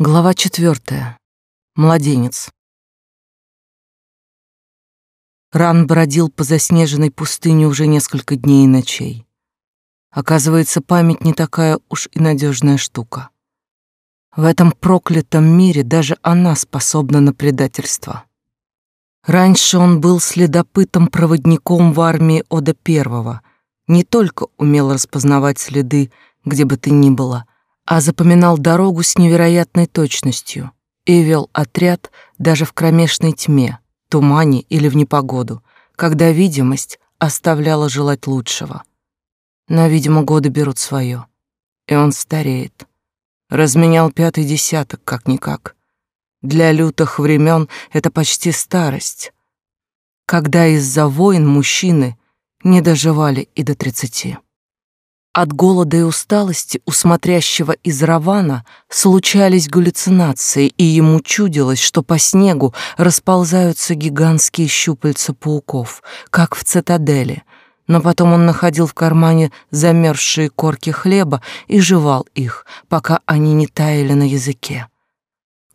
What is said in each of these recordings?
Глава четвертая. Младенец. Ран бродил по заснеженной пустыне уже несколько дней и ночей. Оказывается, память не такая уж и надежная штука. В этом проклятом мире даже она способна на предательство. Раньше он был следопытом-проводником в армии Ода Первого, не только умел распознавать следы, где бы ты ни было, а запоминал дорогу с невероятной точностью и вел отряд даже в кромешной тьме, тумане или в непогоду, когда видимость оставляла желать лучшего. Но, видимо, годы берут свое, и он стареет. Разменял пятый десяток, как-никак. Для лютых времен это почти старость, когда из-за войн мужчины не доживали и до тридцати. От голода и усталости у смотрящего из Равана случались галлюцинации, и ему чудилось, что по снегу расползаются гигантские щупальца пауков, как в цитадели. Но потом он находил в кармане замерзшие корки хлеба и жевал их, пока они не таяли на языке.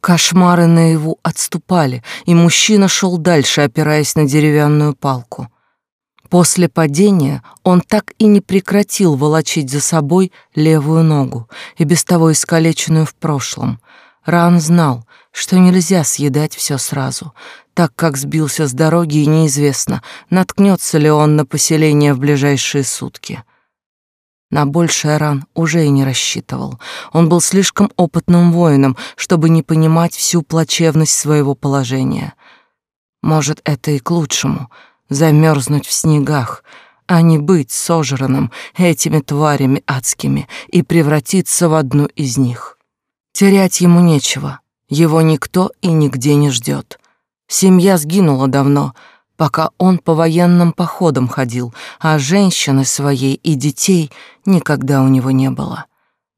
Кошмары наяву отступали, и мужчина шел дальше, опираясь на деревянную палку. После падения он так и не прекратил волочить за собой левую ногу, и без того искалеченную в прошлом. Ран знал, что нельзя съедать все сразу, так как сбился с дороги и неизвестно, наткнется ли он на поселение в ближайшие сутки. На большее Ран уже и не рассчитывал. Он был слишком опытным воином, чтобы не понимать всю плачевность своего положения. Может, это и к лучшему — замерзнуть в снегах, а не быть сожранным этими тварями адскими и превратиться в одну из них. Терять ему нечего, его никто и нигде не ждет. Семья сгинула давно, пока он по военным походам ходил, а женщины своей и детей никогда у него не было.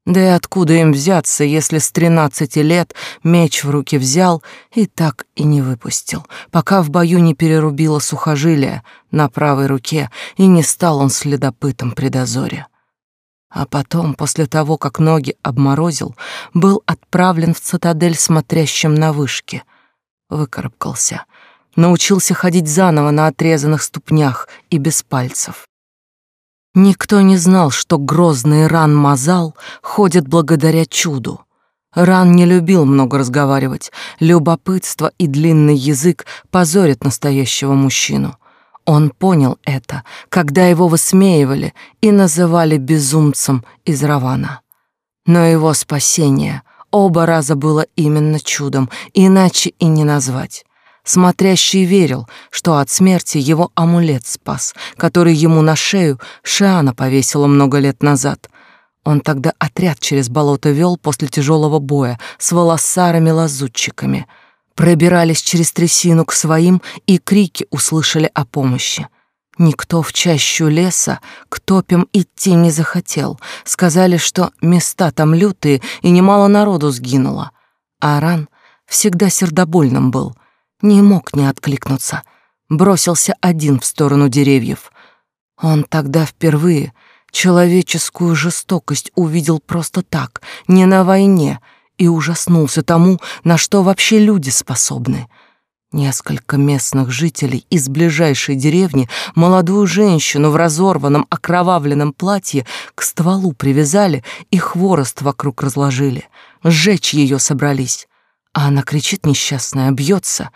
Да и откуда им взяться, если с тринадцати лет меч в руки взял и так и не выпустил, пока в бою не перерубило сухожилие на правой руке и не стал он следопытом при дозоре. А потом, после того, как ноги обморозил, был отправлен в цитадель смотрящим на вышке. Выкарабкался. Научился ходить заново на отрезанных ступнях и без пальцев. Никто не знал, что грозный Ран Мазал ходит благодаря чуду. Ран не любил много разговаривать. Любопытство и длинный язык позорят настоящего мужчину. Он понял это, когда его высмеивали и называли безумцем из Равана. Но его спасение оба раза было именно чудом, иначе и не назвать. Смотрящий верил, что от смерти его амулет спас, который ему на шею Шиана повесила много лет назад. Он тогда отряд через болото вел после тяжелого боя с волосарами-лазутчиками. Пробирались через трясину к своим и крики услышали о помощи. Никто в чащу леса к топям идти не захотел. Сказали, что места там лютые и немало народу сгинуло. Аран всегда сердобольным был — не мог не откликнуться. Бросился один в сторону деревьев. Он тогда впервые человеческую жестокость увидел просто так, не на войне, и ужаснулся тому, на что вообще люди способны. Несколько местных жителей из ближайшей деревни молодую женщину в разорванном окровавленном платье к стволу привязали и хворост вокруг разложили. Сжечь ее собрались. А она кричит несчастная, бьется.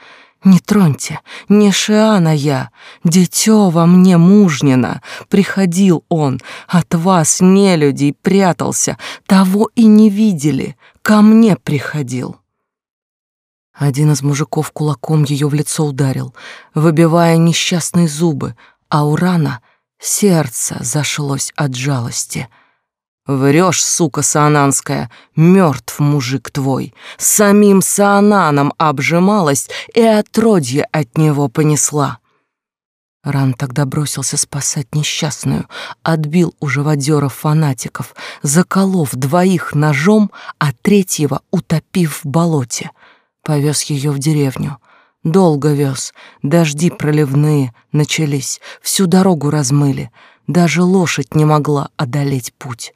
«Не троньте, не Шиана я, дитё во мне мужнина. Приходил он, от вас, нелюдей, прятался, того и не видели, ко мне приходил». Один из мужиков кулаком ее в лицо ударил, выбивая несчастные зубы, а у рана сердце зашлось от жалости — Врешь, сука саананская, мертв мужик твой. Самим саананом обжималась и отродье от него понесла. Ран тогда бросился спасать несчастную, отбил у живодеров-фанатиков, заколов двоих ножом, а третьего утопив в болоте. Повез ее в деревню. Долго вез, дожди проливные начались, всю дорогу размыли, даже лошадь не могла одолеть путь.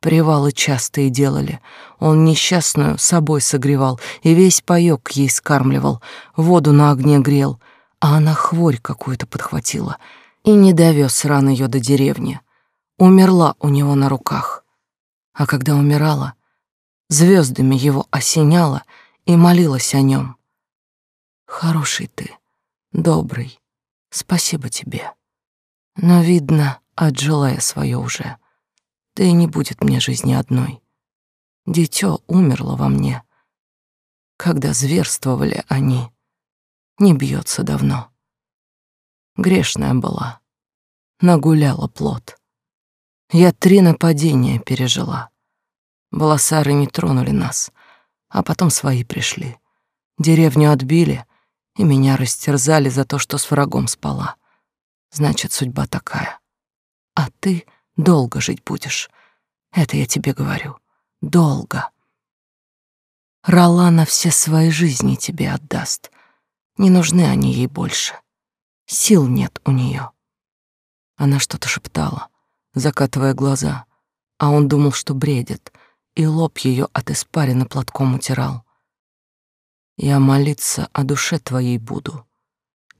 Привалы частые делали. Он несчастную собой согревал и весь паёк ей скармливал, воду на огне грел, а она хворь какую-то подхватила и не довез ран ее до деревни. Умерла у него на руках. А когда умирала, звездами его осеняла и молилась о нем. Хороший ты, добрый, спасибо тебе. Но, видно, отжила я свое уже. Да и не будет мне жизни одной. Дитё умерло во мне, когда зверствовали они. Не бьется давно. Грешная была, нагуляла плод. Я три нападения пережила. Волосары не тронули нас, а потом свои пришли. Деревню отбили и меня растерзали за то, что с врагом спала. Значит, судьба такая. А ты долго жить будешь. Это я тебе говорю. Долго. Ролана все свои жизни тебе отдаст. Не нужны они ей больше. Сил нет у нее. Она что-то шептала, закатывая глаза, а он думал, что бредит, и лоб ее от испарины платком утирал. Я молиться о душе твоей буду.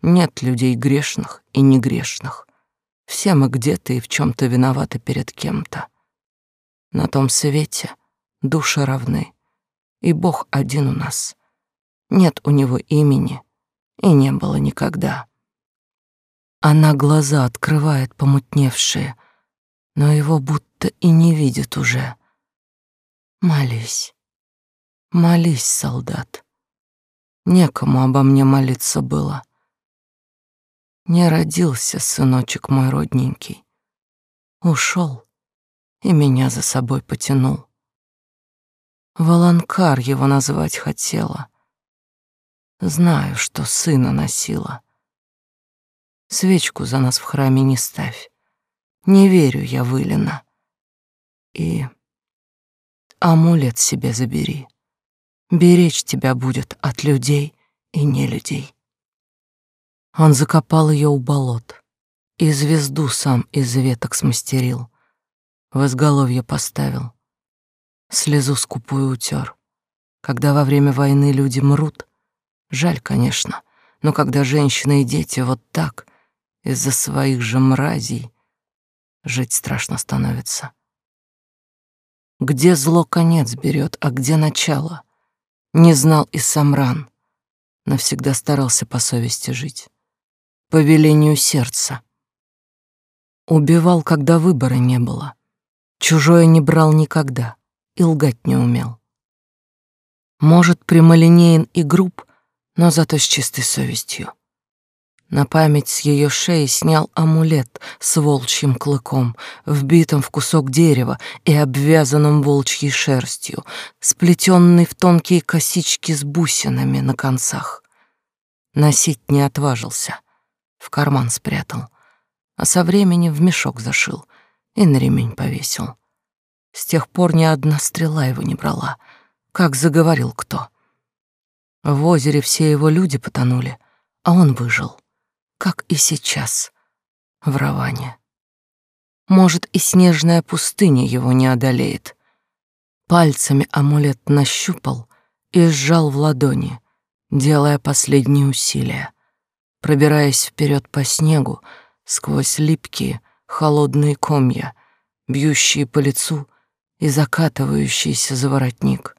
Нет людей грешных и негрешных. Все мы где-то и в чем то виноваты перед кем-то. На том свете души равны, и Бог один у нас. Нет у него имени, и не было никогда. Она глаза открывает помутневшие, но его будто и не видит уже. Молись, молись, солдат. Некому обо мне молиться было. Не родился сыночек мой родненький. Ушел и меня за собой потянул. Волонкар его назвать хотела. Знаю, что сына носила. Свечку за нас в храме не ставь. Не верю я в Илина. И амулет себе забери. Беречь тебя будет от людей и не людей. Он закопал ее у болот и звезду сам из веток смастерил, в изголовье поставил, слезу скупую утер. Когда во время войны люди мрут, жаль, конечно, но когда женщины и дети вот так из-за своих же мразей жить страшно становится. Где зло конец берет, а где начало? Не знал и сам Ран, навсегда старался по совести жить по велению сердца. Убивал, когда выбора не было. Чужое не брал никогда и лгать не умел. Может, прямолинеен и груб, но зато с чистой совестью. На память с ее шеи снял амулет с волчьим клыком, вбитым в кусок дерева и обвязанным волчьей шерстью, сплетенный в тонкие косички с бусинами на концах. Носить не отважился — в карман спрятал, а со временем в мешок зашил и на ремень повесил. С тех пор ни одна стрела его не брала, как заговорил кто. В озере все его люди потонули, а он выжил, как и сейчас, в Раване. Может, и снежная пустыня его не одолеет. Пальцами амулет нащупал и сжал в ладони, делая последние усилия пробираясь вперед по снегу сквозь липкие, холодные комья, бьющие по лицу и закатывающиеся за воротник.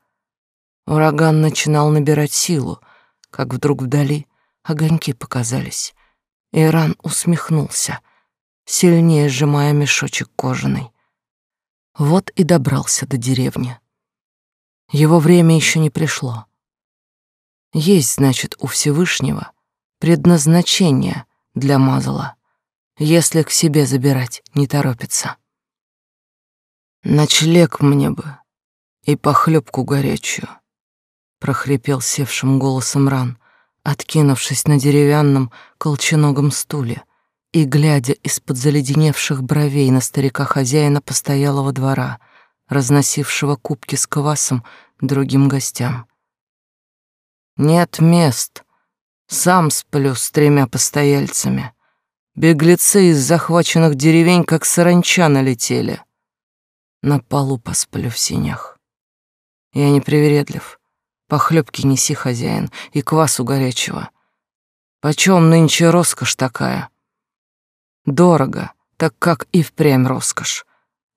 Ураган начинал набирать силу, как вдруг вдали огоньки показались. Иран усмехнулся, сильнее сжимая мешочек кожаный. Вот и добрался до деревни. Его время еще не пришло. Есть, значит, у Всевышнего предназначение для Мазала, если к себе забирать не торопится. Ночлег мне бы и похлебку горячую, прохрипел севшим голосом Ран, откинувшись на деревянном колченогом стуле и глядя из-под заледеневших бровей на старика-хозяина постоялого двора, разносившего кубки с квасом другим гостям. Нет мест, сам сплю с тремя постояльцами. Беглецы из захваченных деревень, как саранча, налетели. На полу посплю в синях. Я не привередлив. Похлебки неси, хозяин, и квасу горячего. Почем нынче роскошь такая? Дорого, так как и впрямь роскошь.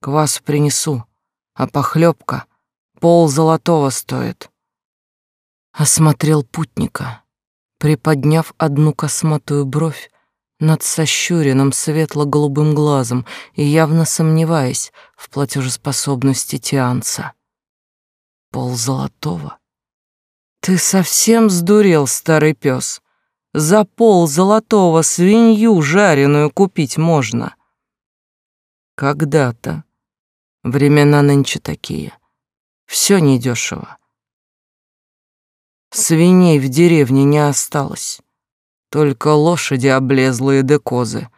Квас принесу, а похлебка пол золотого стоит. Осмотрел путника, приподняв одну косматую бровь над сощуренным светло-голубым глазом и явно сомневаясь в платежеспособности Тианца. Пол золотого? Ты совсем сдурел, старый пес? За пол золотого свинью жареную купить можно. Когда-то. Времена нынче такие. Все недешево. Свиней в деревне не осталось. Только лошади облезлые да козы.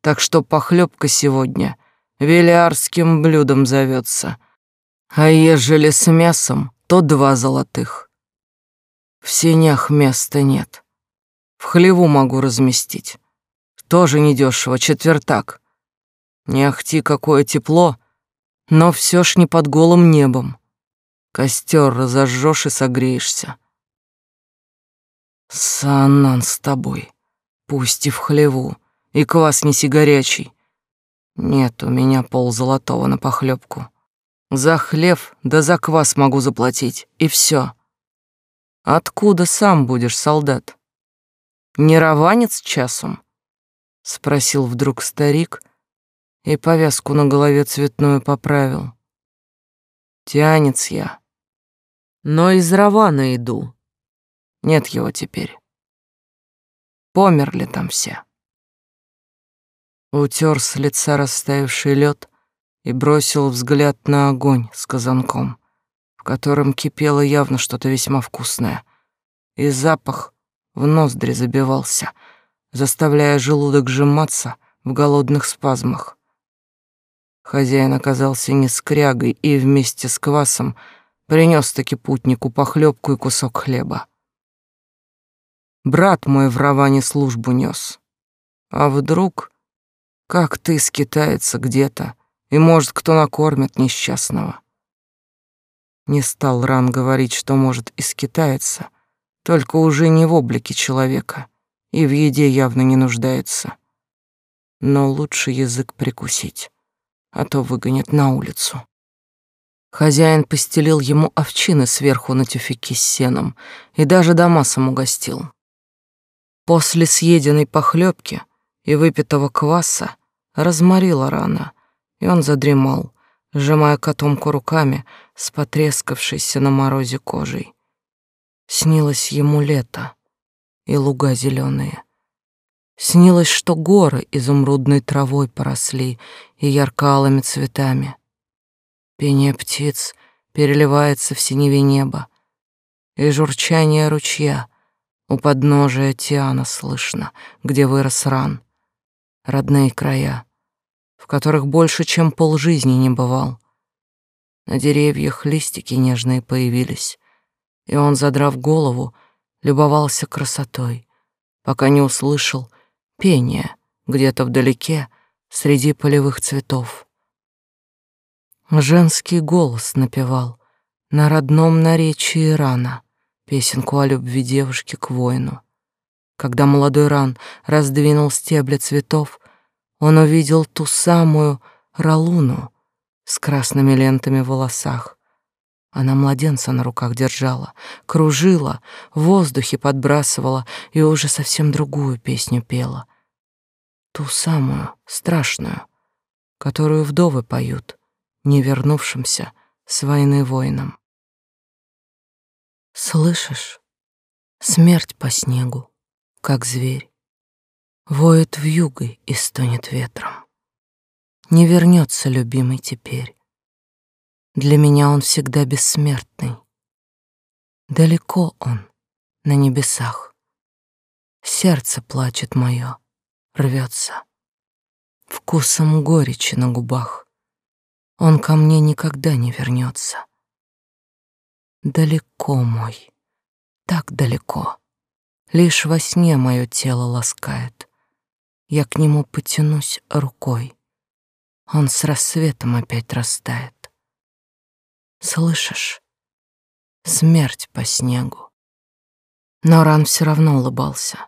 Так что похлебка сегодня велиарским блюдом зовется. А ежели с мясом, то два золотых. В сенях места нет. В хлеву могу разместить. Тоже недешево, четвертак. Не ахти какое тепло, но все ж не под голым небом. Костер разожжешь и согреешься. Санан с тобой, пусть и в хлеву, и квас неси горячий. Нет у меня пол золотого на похлебку. За хлеб да за квас могу заплатить, и все. Откуда сам будешь, солдат? Не рованец часом? Спросил вдруг старик и повязку на голове цветную поправил. Тянец я, но из Равана иду. Нет его теперь. Померли там все. Утер с лица растаявший лед и бросил взгляд на огонь с казанком, в котором кипело явно что-то весьма вкусное, и запах в ноздри забивался, заставляя желудок сжиматься в голодных спазмах. Хозяин оказался не скрягой и вместе с квасом принес таки путнику похлебку и кусок хлеба. Брат мой в Раване службу нес. А вдруг, как ты скитается где-то, и, может, кто накормит несчастного? Не стал Ран говорить, что, может, и скитается, только уже не в облике человека и в еде явно не нуждается. Но лучше язык прикусить, а то выгонят на улицу. Хозяин постелил ему овчины сверху на тюфяки с сеном и даже домасом угостил. После съеденной похлебки и выпитого кваса разморила рана, и он задремал, сжимая котомку руками с потрескавшейся на морозе кожей. Снилось ему лето и луга зеленые. Снилось, что горы изумрудной травой поросли и ярко-алыми цветами. Пение птиц переливается в синеве неба, и журчание ручья — у подножия Тиана слышно, где вырос ран. Родные края, в которых больше, чем полжизни не бывал. На деревьях листики нежные появились, и он, задрав голову, любовался красотой, пока не услышал пение где-то вдалеке среди полевых цветов. Женский голос напевал на родном наречии рана — песенку о любви девушки к воину. Когда молодой ран раздвинул стебли цветов, он увидел ту самую Ралуну с красными лентами в волосах. Она младенца на руках держала, кружила, в воздухе подбрасывала и уже совсем другую песню пела. Ту самую, страшную, которую вдовы поют, не вернувшимся с войны воинам. Слышишь? Смерть по снегу, как зверь. Воет вьюгой и стонет ветром. Не вернется любимый теперь. Для меня он всегда бессмертный. Далеко он, на небесах. Сердце плачет мое, рвется. Вкусом горечи на губах. Он ко мне никогда не вернется. Далеко мой, так далеко. Лишь во сне мое тело ласкает. Я к нему потянусь рукой. Он с рассветом опять растает. Слышишь? Смерть по снегу. Но Ран все равно улыбался,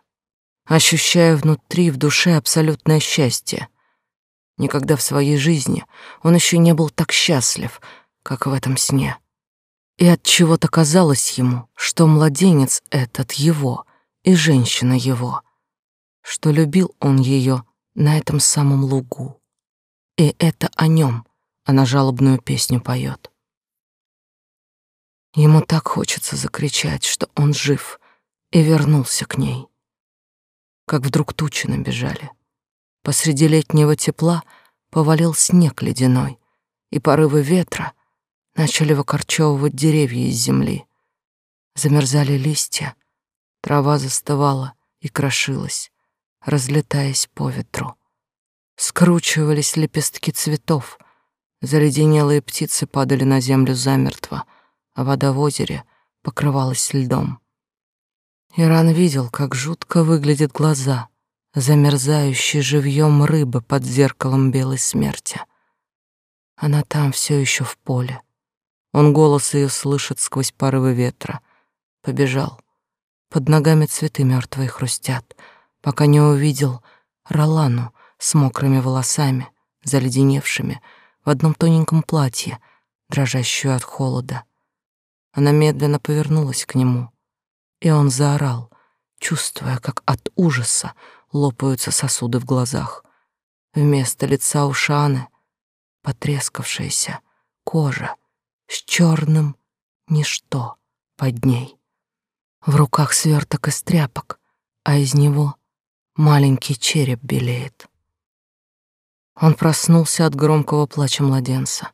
ощущая внутри, в душе абсолютное счастье. Никогда в своей жизни он еще не был так счастлив, как в этом сне. И от чего-то казалось ему, что младенец этот его и женщина его, что любил он ее на этом самом лугу. И это о нем она жалобную песню поет. Ему так хочется закричать, что он жив и вернулся к ней. Как вдруг тучи набежали. Посреди летнего тепла повалил снег ледяной, и порывы ветра начали выкорчевывать деревья из земли. Замерзали листья, трава застывала и крошилась, разлетаясь по ветру. Скручивались лепестки цветов, заледенелые птицы падали на землю замертво, а вода в озере покрывалась льдом. Иран видел, как жутко выглядят глаза, замерзающие живьем рыбы под зеркалом белой смерти. Она там все еще в поле. Он голос ее слышит сквозь порывы ветра. Побежал. Под ногами цветы мертвые хрустят, пока не увидел Ролану с мокрыми волосами, заледеневшими, в одном тоненьком платье, дрожащую от холода. Она медленно повернулась к нему, и он заорал, чувствуя, как от ужаса лопаются сосуды в глазах. Вместо лица у Шаны потрескавшаяся кожа с черным ничто под ней. В руках сверток из тряпок, а из него маленький череп белеет. Он проснулся от громкого плача младенца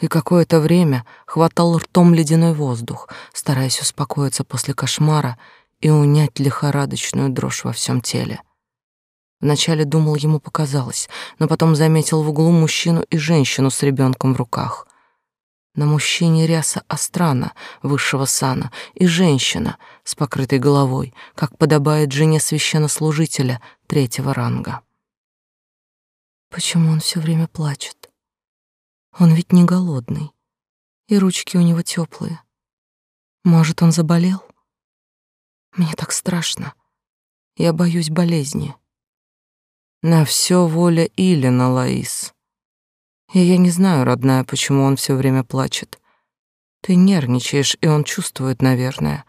и какое-то время хватал ртом ледяной воздух, стараясь успокоиться после кошмара и унять лихорадочную дрожь во всем теле. Вначале думал, ему показалось, но потом заметил в углу мужчину и женщину с ребенком в руках. На мужчине ряса Астрана, высшего сана, и женщина с покрытой головой, как подобает жене священнослужителя третьего ранга. Почему он все время плачет? Он ведь не голодный, и ручки у него теплые. Может, он заболел? Мне так страшно. Я боюсь болезни. На все воля Илина, Лаис. И я не знаю, родная, почему он все время плачет. Ты нервничаешь, и он чувствует, наверное.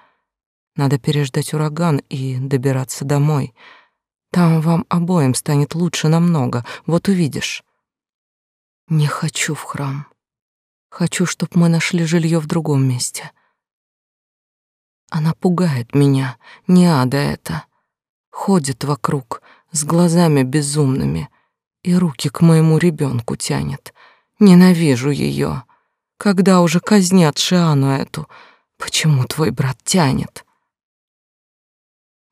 Надо переждать ураган и добираться домой. Там вам обоим станет лучше намного, вот увидишь. Не хочу в храм. Хочу, чтоб мы нашли жилье в другом месте. Она пугает меня, не ада это. Ходит вокруг с глазами безумными и руки к моему ребенку тянет. Ненавижу ее. Когда уже казнят Шиану эту, почему твой брат тянет?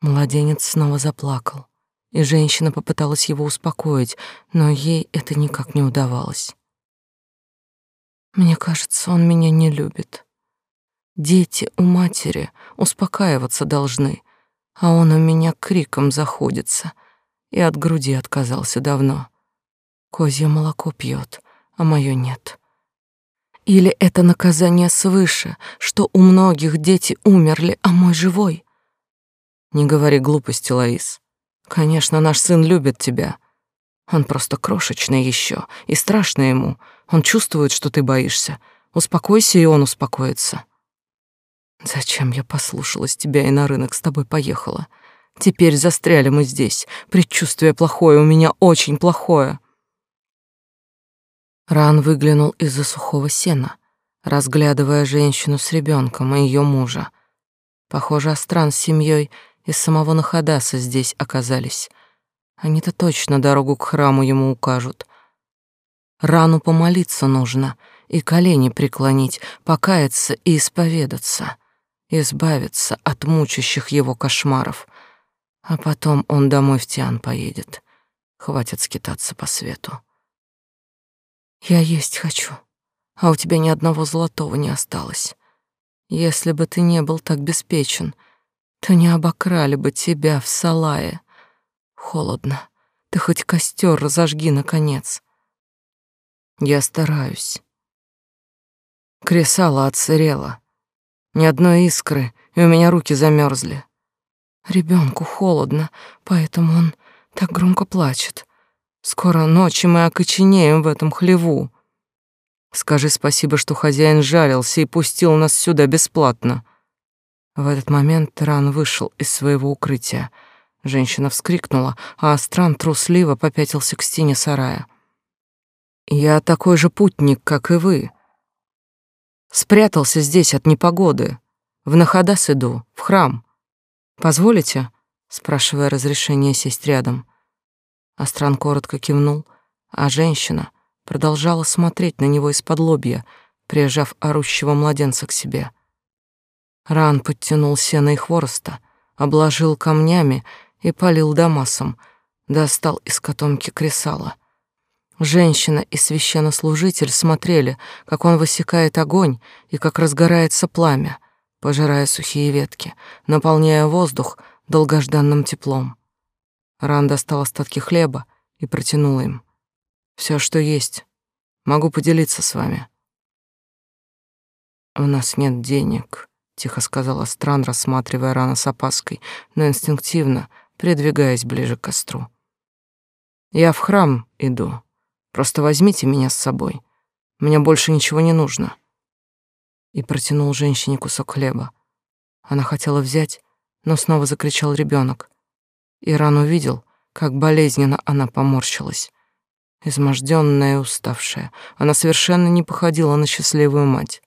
Младенец снова заплакал и женщина попыталась его успокоить, но ей это никак не удавалось. Мне кажется, он меня не любит. Дети у матери успокаиваться должны, а он у меня криком заходится и от груди отказался давно. Козье молоко пьет, а мое нет. Или это наказание свыше, что у многих дети умерли, а мой живой? Не говори глупости, Лаис. Конечно, наш сын любит тебя. Он просто крошечный еще, и страшно ему. Он чувствует, что ты боишься. Успокойся, и он успокоится. Зачем я послушалась тебя и на рынок с тобой поехала? Теперь застряли мы здесь. Предчувствие плохое у меня, очень плохое. Ран выглянул из-за сухого сена, разглядывая женщину с ребенком и ее мужа. Похоже, Астран с семьей из самого Нахадаса здесь оказались. Они-то точно дорогу к храму ему укажут. Рану помолиться нужно и колени преклонить, покаяться и исповедаться, избавиться от мучащих его кошмаров. А потом он домой в Тиан поедет. Хватит скитаться по свету. Я есть хочу, а у тебя ни одного золотого не осталось. Если бы ты не был так беспечен — то не обокрали бы тебя в Салае. Холодно. Ты хоть костер разожги, наконец. Я стараюсь. Кресало отсырело. Ни одной искры, и у меня руки замерзли. Ребенку холодно, поэтому он так громко плачет. Скоро ночи мы окоченеем в этом хлеву. Скажи спасибо, что хозяин жалился и пустил нас сюда бесплатно. В этот момент Ран вышел из своего укрытия. Женщина вскрикнула, а Астран трусливо попятился к стене сарая. «Я такой же путник, как и вы. Спрятался здесь от непогоды. В Нахадас иду, в храм. Позволите?» спрашивая разрешения сесть рядом. Астран коротко кивнул, а женщина продолжала смотреть на него из-под лобья, прижав орущего младенца к себе. Ран подтянул сено и хвороста, обложил камнями и полил дамасом, достал из котомки кресала. Женщина и священнослужитель смотрели, как он высекает огонь и как разгорается пламя, пожирая сухие ветки, наполняя воздух долгожданным теплом. Ран достал остатки хлеба и протянул им. Все, что есть. Могу поделиться с вами. У нас нет денег, тихо сказала Стран, рассматривая рано с опаской, но инстинктивно придвигаясь ближе к костру. Я в храм иду. Просто возьмите меня с собой. Мне больше ничего не нужно. И протянул женщине кусок хлеба. Она хотела взять, но снова закричал ребенок. Иран увидел, как болезненно она поморщилась. Измождённая и уставшая, она совершенно не походила на счастливую мать.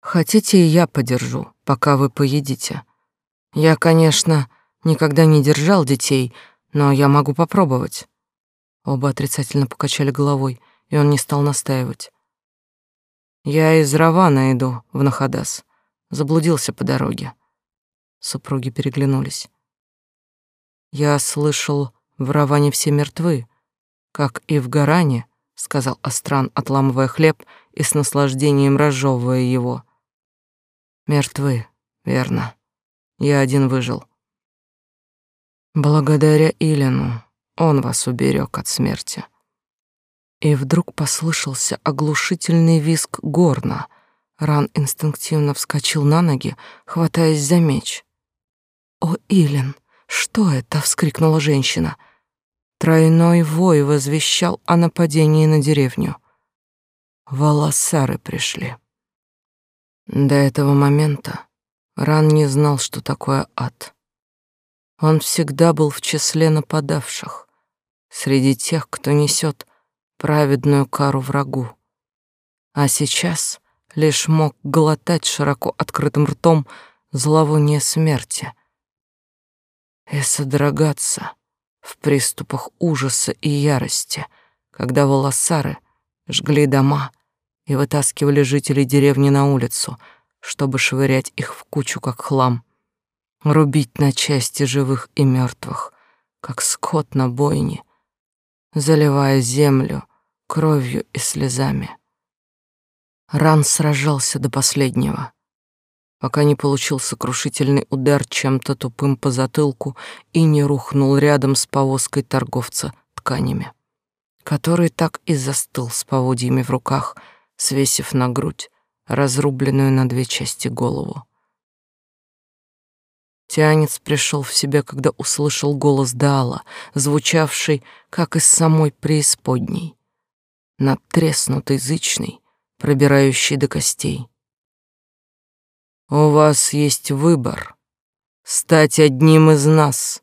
Хотите, и я подержу, пока вы поедите. Я, конечно, никогда не держал детей, но я могу попробовать. Оба отрицательно покачали головой, и он не стал настаивать. Я из Равана иду в Нахадас. Заблудился по дороге. Супруги переглянулись. Я слышал, в Раване все мертвы, как и в Гаране, сказал Астран, отламывая хлеб и с наслаждением разжевывая его. Мертвы, верно. Я один выжил. Благодаря Илину он вас уберег от смерти. И вдруг послышался оглушительный визг горна. Ран инстинктивно вскочил на ноги, хватаясь за меч. «О, Илин, что это?» — вскрикнула женщина. Тройной вой возвещал о нападении на деревню. Волосары пришли. До этого момента Ран не знал, что такое ад. Он всегда был в числе нападавших, среди тех, кто несет праведную кару врагу. А сейчас лишь мог глотать широко открытым ртом зловоние смерти и содрогаться в приступах ужаса и ярости, когда волосары жгли дома и вытаскивали жителей деревни на улицу, чтобы швырять их в кучу, как хлам, рубить на части живых и мертвых, как скот на бойне, заливая землю кровью и слезами. Ран сражался до последнего, пока не получил сокрушительный удар чем-то тупым по затылку и не рухнул рядом с повозкой торговца тканями, который так и застыл с поводьями в руках — свесив на грудь разрубленную на две части голову. Тианец пришел в себя, когда услышал голос Даала, звучавший, как из самой преисподней, надтреснутый, зычный, пробирающий до костей. «У вас есть выбор — стать одним из нас,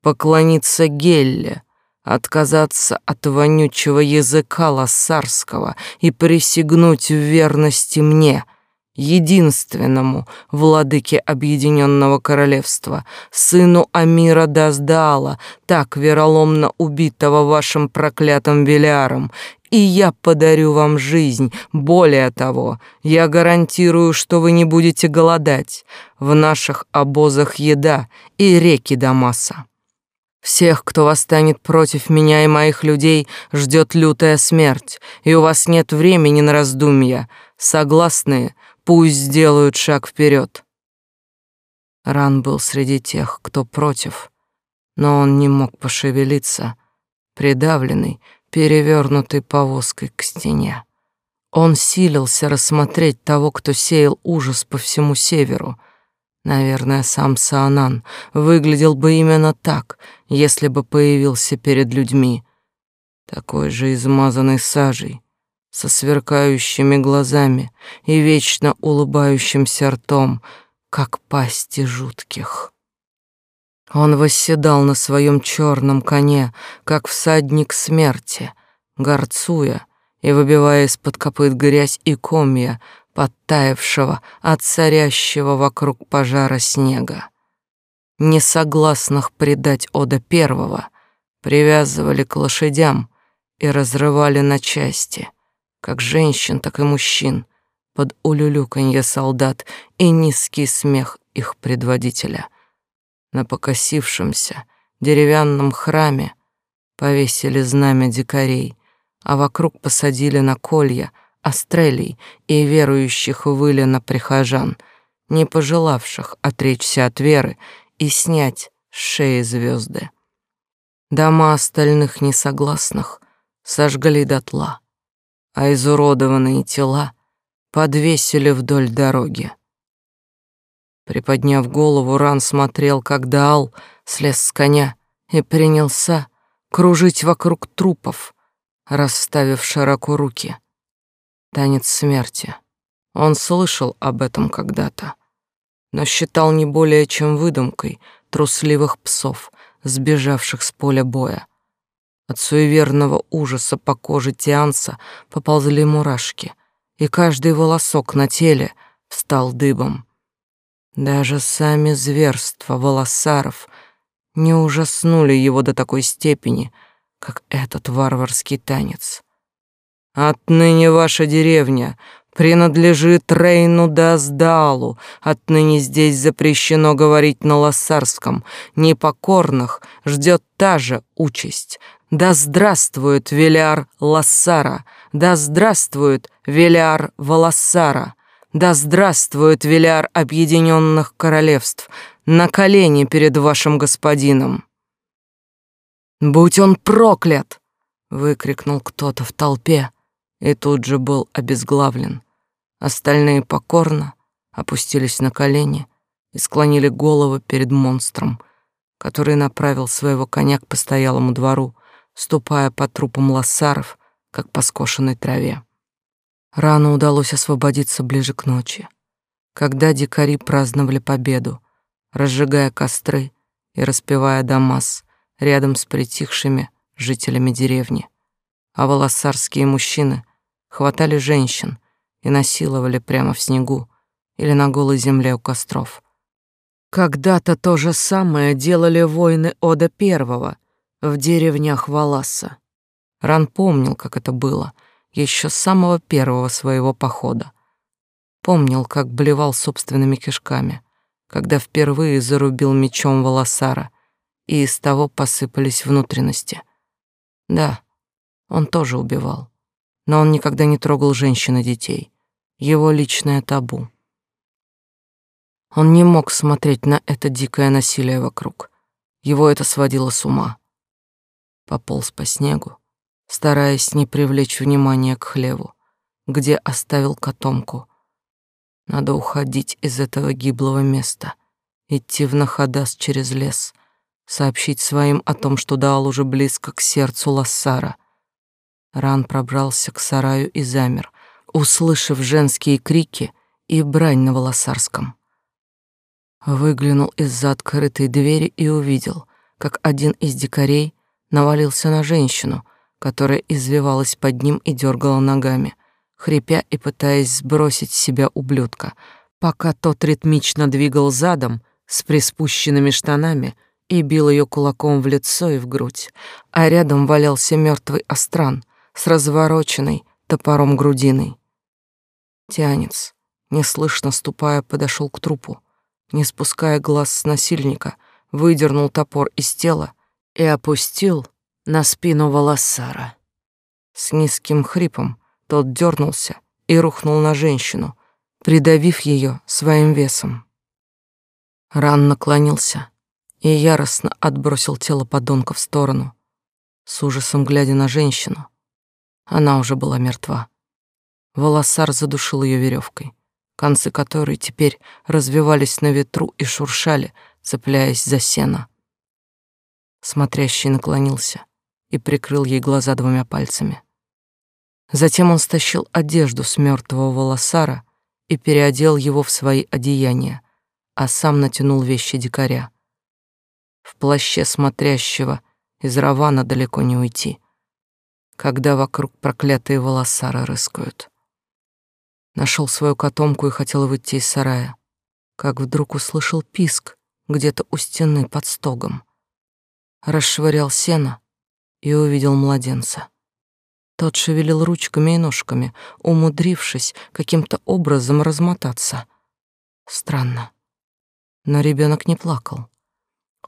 поклониться Гелле, отказаться от вонючего языка лассарского и присягнуть в верности мне, единственному владыке Объединенного Королевства, сыну Амира Даздала, так вероломно убитого вашим проклятым Велиаром, и я подарю вам жизнь. Более того, я гарантирую, что вы не будете голодать. В наших обозах еда и реки Дамаса. Всех, кто восстанет против меня и моих людей, ждет лютая смерть, и у вас нет времени на раздумья. Согласные, пусть сделают шаг вперед. Ран был среди тех, кто против, но он не мог пошевелиться, придавленный, перевернутой повозкой к стене. Он силился рассмотреть того, кто сеял ужас по всему северу. Наверное, сам Саанан выглядел бы именно так, если бы появился перед людьми. Такой же измазанный сажей, со сверкающими глазами и вечно улыбающимся ртом, как пасти жутких. Он восседал на своем черном коне, как всадник смерти, горцуя и выбивая из-под копыт грязь и комья, подтаявшего от царящего вокруг пожара снега. Несогласных предать Ода Первого привязывали к лошадям и разрывали на части, как женщин, так и мужчин, под улюлюканье солдат и низкий смех их предводителя — на покосившемся деревянном храме повесили знамя дикарей, а вокруг посадили на колья астрелей и верующих выли на прихожан, не пожелавших отречься от веры и снять с шеи звезды. Дома остальных несогласных сожгли дотла, а изуродованные тела подвесили вдоль дороги. Приподняв голову, Ран смотрел, как Даал слез с коня и принялся кружить вокруг трупов, расставив широко руки. Танец смерти. Он слышал об этом когда-то, но считал не более чем выдумкой трусливых псов, сбежавших с поля боя. От суеверного ужаса по коже Тианса поползли мурашки, и каждый волосок на теле встал дыбом. Даже сами зверства волосаров не ужаснули его до такой степени, как этот варварский танец. «Отныне ваша деревня принадлежит Рейну Даздалу. Отныне здесь запрещено говорить на лассарском. Непокорных ждет та же участь. Да здравствует Велиар Лассара! Да здравствует Велиар Волоссара!» Да здравствует Веляр Объединенных Королевств на колени перед вашим господином. «Будь он проклят!» — выкрикнул кто-то в толпе и тут же был обезглавлен. Остальные покорно опустились на колени и склонили головы перед монстром, который направил своего коня к постоялому двору, ступая по трупам лоссаров, как по скошенной траве. Рано удалось освободиться ближе к ночи, когда дикари праздновали победу, разжигая костры и распевая дамас рядом с притихшими жителями деревни. А волосарские мужчины хватали женщин и насиловали прямо в снегу или на голой земле у костров. Когда-то то же самое делали воины Ода Первого в деревнях Валаса. Ран помнил, как это было — еще с самого первого своего похода. Помнил, как блевал собственными кишками, когда впервые зарубил мечом волосара, и из того посыпались внутренности. Да, он тоже убивал, но он никогда не трогал женщин и детей. Его личное табу. Он не мог смотреть на это дикое насилие вокруг. Его это сводило с ума. Пополз по снегу, стараясь не привлечь внимания к хлеву, где оставил котомку. Надо уходить из этого гиблого места, идти в Нахадас через лес, сообщить своим о том, что Даал уже близко к сердцу Лассара. Ран пробрался к сараю и замер, услышав женские крики и брань на волосарском. Выглянул из-за открытой двери и увидел, как один из дикарей навалился на женщину — которая извивалась под ним и дергала ногами, хрипя и пытаясь сбросить с себя ублюдка, пока тот ритмично двигал задом с приспущенными штанами и бил ее кулаком в лицо и в грудь, а рядом валялся мертвый остран с развороченной топором грудиной. Тянец, неслышно ступая, подошел к трупу, не спуская глаз с насильника, выдернул топор из тела и опустил на спину Волосара. С низким хрипом тот дернулся и рухнул на женщину, придавив ее своим весом. Ран наклонился и яростно отбросил тело подонка в сторону, с ужасом глядя на женщину. Она уже была мертва. Волосар задушил ее веревкой, концы которой теперь развивались на ветру и шуршали, цепляясь за сено. Смотрящий наклонился и прикрыл ей глаза двумя пальцами. Затем он стащил одежду с мертвого волосара и переодел его в свои одеяния, а сам натянул вещи дикаря. В плаще смотрящего из Равана далеко не уйти, когда вокруг проклятые волосары рыскают. Нашел свою котомку и хотел выйти из сарая, как вдруг услышал писк где-то у стены под стогом. Расшвырял сено и увидел младенца. Тот шевелил ручками и ножками, умудрившись каким-то образом размотаться. Странно. Но ребенок не плакал.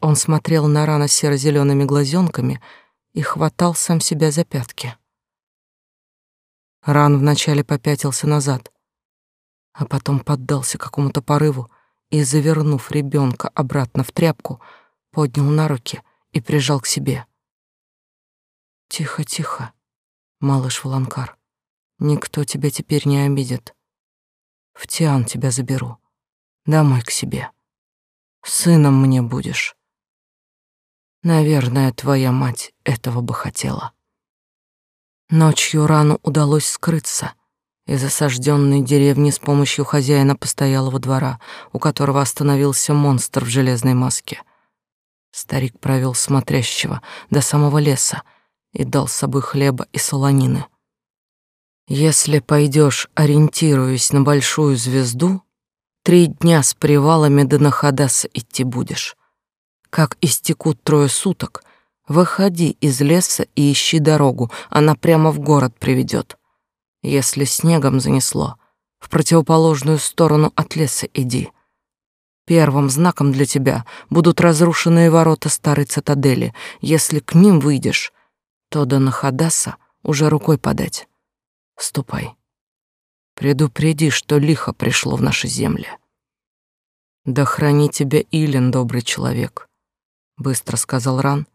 Он смотрел на рано серо зелеными глазенками и хватал сам себя за пятки. Ран вначале попятился назад, а потом поддался какому-то порыву и, завернув ребенка обратно в тряпку, поднял на руки и прижал к себе. «Тихо, тихо», малыш Воланкар. Никто тебя теперь не обидит. В Тиан тебя заберу. Домой к себе. Сыном мне будешь. Наверное, твоя мать этого бы хотела. Ночью рану удалось скрыться из осажденной деревни с помощью хозяина постоялого двора, у которого остановился монстр в железной маске. Старик провел смотрящего до самого леса, и дал с собой хлеба и солонины. Если пойдешь, ориентируясь на большую звезду, три дня с привалами до Нахадаса идти будешь. Как истекут трое суток, выходи из леса и ищи дорогу, она прямо в город приведет. Если снегом занесло, в противоположную сторону от леса иди. Первым знаком для тебя будут разрушенные ворота старой цитадели. Если к ним выйдешь, то до Нахадаса уже рукой подать. Ступай. Предупреди, что лихо пришло в наши земли. Да храни тебя Илен, добрый человек, быстро сказал Ран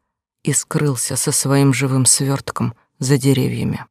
и скрылся со своим живым свертком за деревьями.